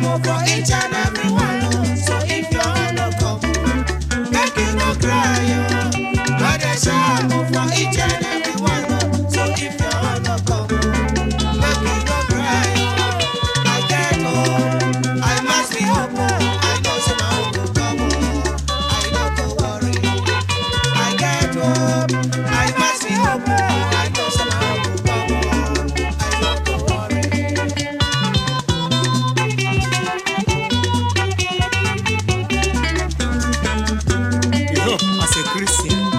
More. vamos. chez Christine.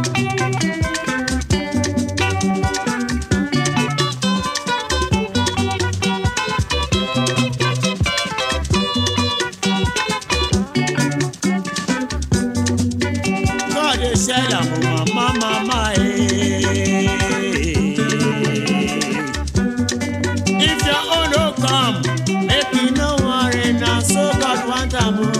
God is mama, mama. Eh. If your own don't come, make me no worry now. So God want a.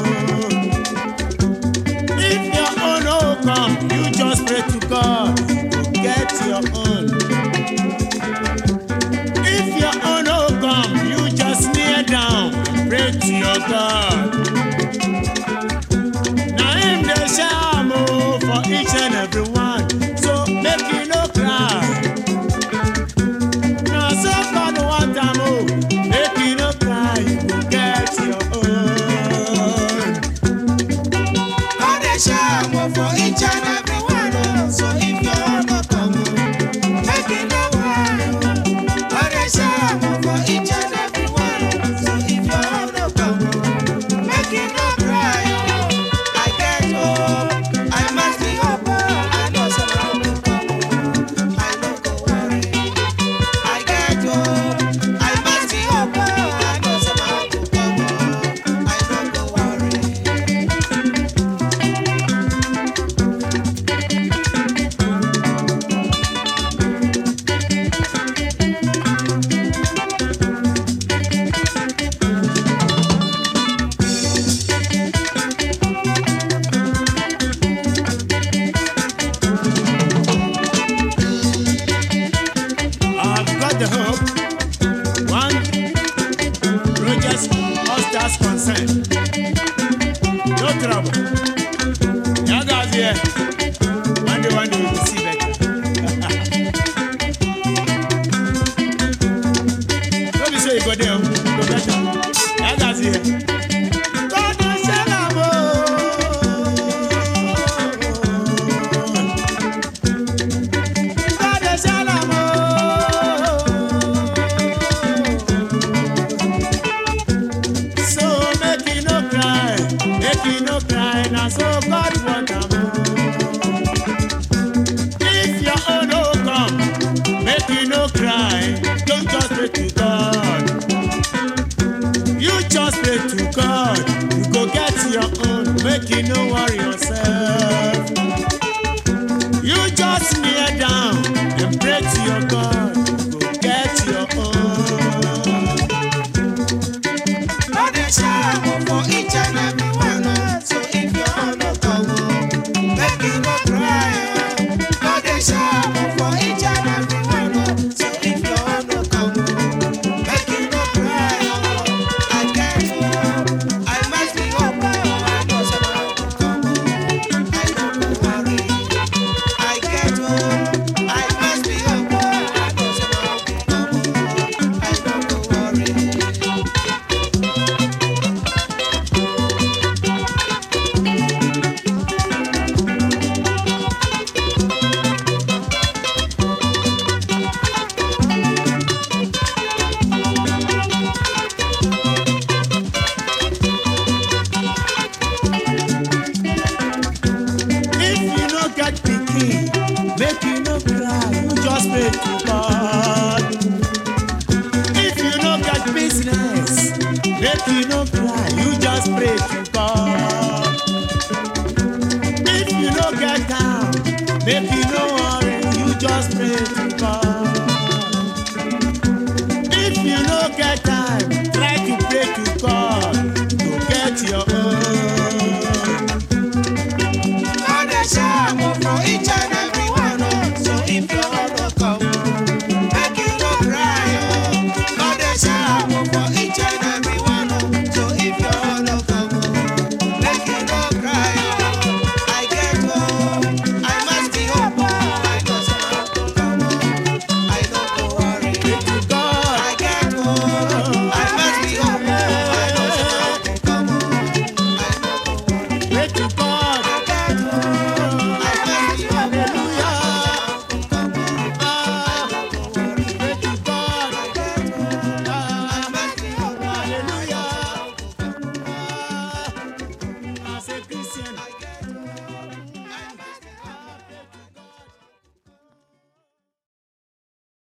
make you no cry, now so God want a move. If your own no come, make you no cry, don't just pray to God. You just pray to God, you go get your own, make you no worry yourself. You just kneel down and pray to your God, go get your own. Let me know cry.